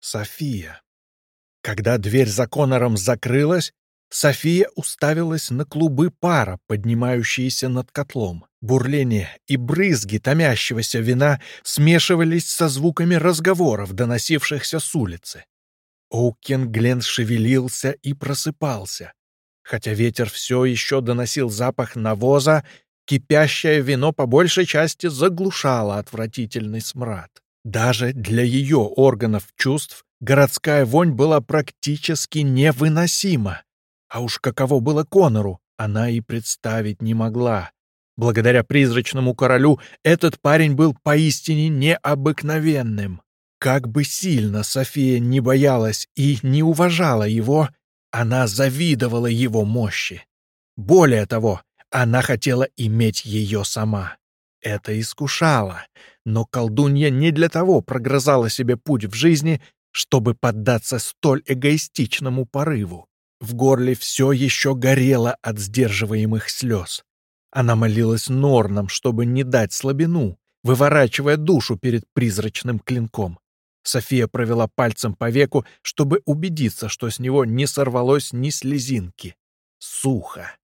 София. Когда дверь за Конором закрылась, София уставилась на клубы пара, поднимающиеся над котлом. Бурление и брызги томящегося вина смешивались со звуками разговоров, доносившихся с улицы. Оукен Гленн шевелился и просыпался. Хотя ветер все еще доносил запах навоза, кипящее вино по большей части заглушало отвратительный смрад. Даже для ее органов чувств городская вонь была практически невыносима. А уж каково было Конору, она и представить не могла. Благодаря призрачному королю этот парень был поистине необыкновенным. Как бы сильно София не боялась и не уважала его, она завидовала его мощи. Более того, она хотела иметь ее сама. Это искушало, но колдунья не для того прогрызала себе путь в жизни, чтобы поддаться столь эгоистичному порыву. В горле все еще горело от сдерживаемых слез. Она молилась Норнам, чтобы не дать слабину, выворачивая душу перед призрачным клинком. София провела пальцем по веку, чтобы убедиться, что с него не сорвалось ни слезинки. Сухо.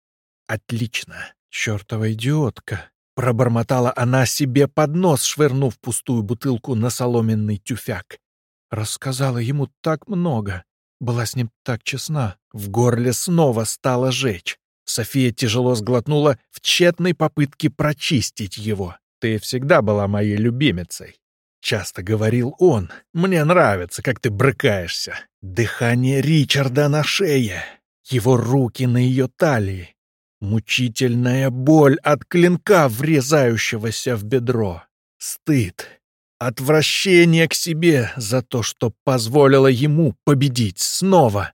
Отлично. Чертова идиотка. Пробормотала она себе под нос, швырнув пустую бутылку на соломенный тюфяк. Рассказала ему так много. Была с ним так честна. В горле снова стало жечь. София тяжело сглотнула в тщетной попытке прочистить его. «Ты всегда была моей любимицей», — часто говорил он. «Мне нравится, как ты брыкаешься». Дыхание Ричарда на шее, его руки на ее талии, мучительная боль от клинка, врезающегося в бедро, стыд, Отвращение к себе за то, что позволило ему победить снова.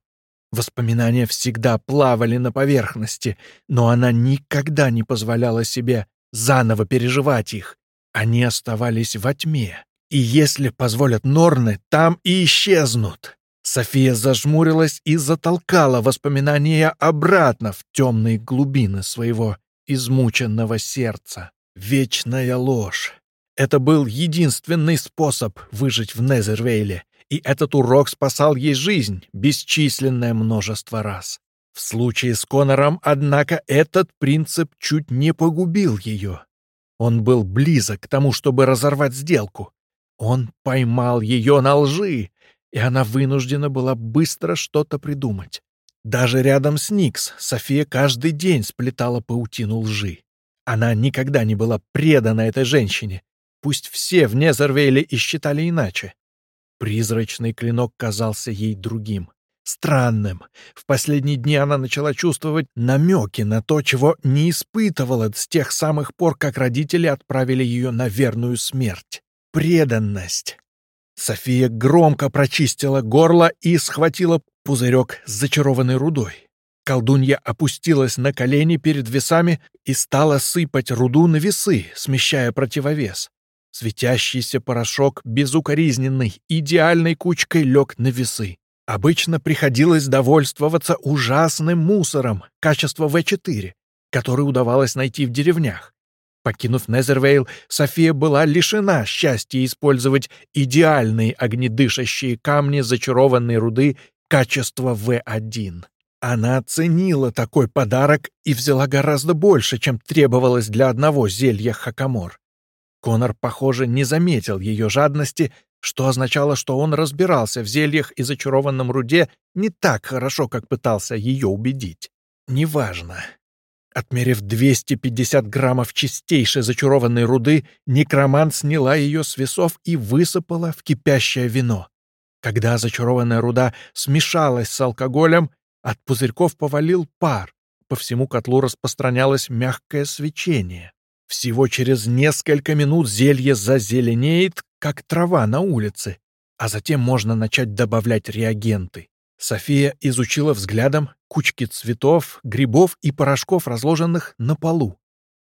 Воспоминания всегда плавали на поверхности, но она никогда не позволяла себе заново переживать их. Они оставались во тьме. И если позволят Норны, там и исчезнут. София зажмурилась и затолкала воспоминания обратно в темные глубины своего измученного сердца. Вечная ложь, это был единственный способ выжить в Незервейле, и этот урок спасал ей жизнь бесчисленное множество раз. В случае с Конором, однако, этот принцип чуть не погубил ее. Он был близок к тому, чтобы разорвать сделку. Он поймал ее на лжи, и она вынуждена была быстро что-то придумать. Даже рядом с Никс София каждый день сплетала паутину лжи. Она никогда не была предана этой женщине, Пусть все в Незервейле и считали иначе. Призрачный клинок казался ей другим, странным. В последние дни она начала чувствовать намеки на то, чего не испытывала с тех самых пор, как родители отправили ее на верную смерть. Преданность. София громко прочистила горло и схватила пузырек с зачарованной рудой. Колдунья опустилась на колени перед весами и стала сыпать руду на весы, смещая противовес. Светящийся порошок безукоризненной, идеальной кучкой лег на весы. Обычно приходилось довольствоваться ужасным мусором качества В4, который удавалось найти в деревнях. Покинув Незервейл, София была лишена счастья использовать идеальные огнедышащие камни зачарованной руды качества В1. Она оценила такой подарок и взяла гораздо больше, чем требовалось для одного зелья Хакамор. Конор, похоже, не заметил ее жадности, что означало, что он разбирался в зельях и зачарованном руде не так хорошо, как пытался ее убедить. Неважно. Отмерив 250 граммов чистейшей зачарованной руды, некромант сняла ее с весов и высыпала в кипящее вино. Когда зачарованная руда смешалась с алкоголем, от пузырьков повалил пар, по всему котлу распространялось мягкое свечение. Всего через несколько минут зелье зазеленеет, как трава на улице, а затем можно начать добавлять реагенты. София изучила взглядом кучки цветов, грибов и порошков, разложенных на полу.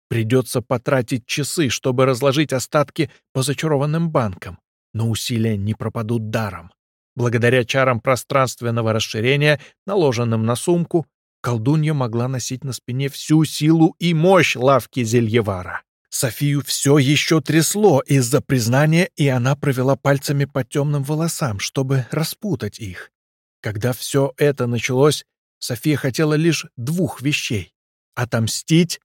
Придется потратить часы, чтобы разложить остатки по зачарованным банкам, но усилия не пропадут даром. Благодаря чарам пространственного расширения, наложенным на сумку, колдунья могла носить на спине всю силу и мощь лавки Зельевара. Софию все еще трясло из-за признания, и она провела пальцами по темным волосам, чтобы распутать их. Когда все это началось, София хотела лишь двух вещей — отомстить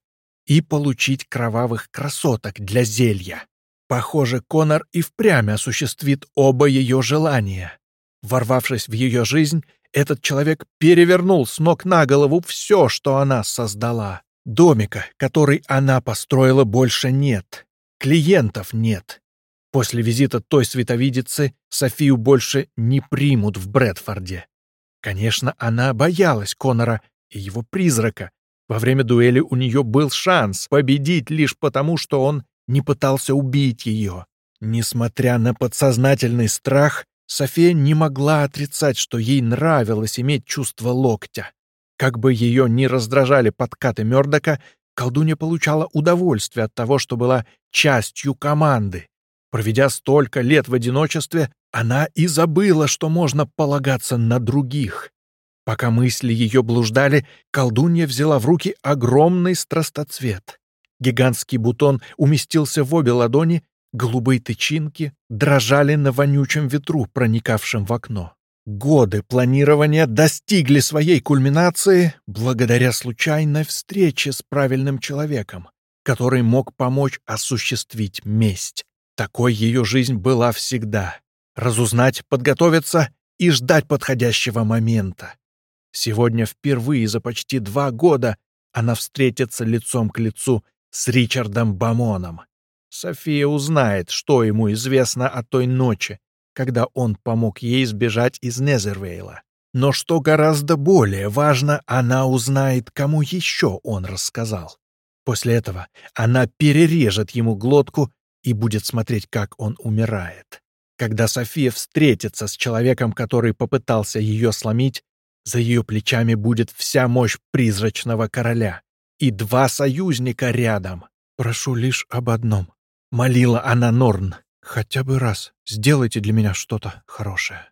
и получить кровавых красоток для зелья. Похоже, Конор и впрямь осуществит оба ее желания. Ворвавшись в ее жизнь, этот человек перевернул с ног на голову все, что она создала. Домика, который она построила, больше нет. Клиентов нет. После визита той световидицы Софию больше не примут в Брэдфорде. Конечно, она боялась Конора и его призрака. Во время дуэли у нее был шанс победить лишь потому, что он не пытался убить ее. Несмотря на подсознательный страх, София не могла отрицать, что ей нравилось иметь чувство локтя. Как бы ее ни раздражали подкаты Мёрдока, колдунья получала удовольствие от того, что была частью команды. Проведя столько лет в одиночестве, она и забыла, что можно полагаться на других. Пока мысли ее блуждали, колдунья взяла в руки огромный страстоцвет. Гигантский бутон уместился в обе ладони, голубые тычинки дрожали на вонючем ветру, проникавшем в окно. Годы планирования достигли своей кульминации благодаря случайной встрече с правильным человеком, который мог помочь осуществить месть. Такой ее жизнь была всегда. Разузнать, подготовиться и ждать подходящего момента. Сегодня впервые за почти два года она встретится лицом к лицу с Ричардом Бамоном. София узнает, что ему известно о той ночи, когда он помог ей сбежать из Незервейла. Но что гораздо более важно, она узнает, кому еще он рассказал. После этого она перережет ему глотку и будет смотреть, как он умирает. Когда София встретится с человеком, который попытался ее сломить, за ее плечами будет вся мощь призрачного короля и два союзника рядом. «Прошу лишь об одном», — молила она Норн. Хотя бы раз сделайте для меня что-то хорошее.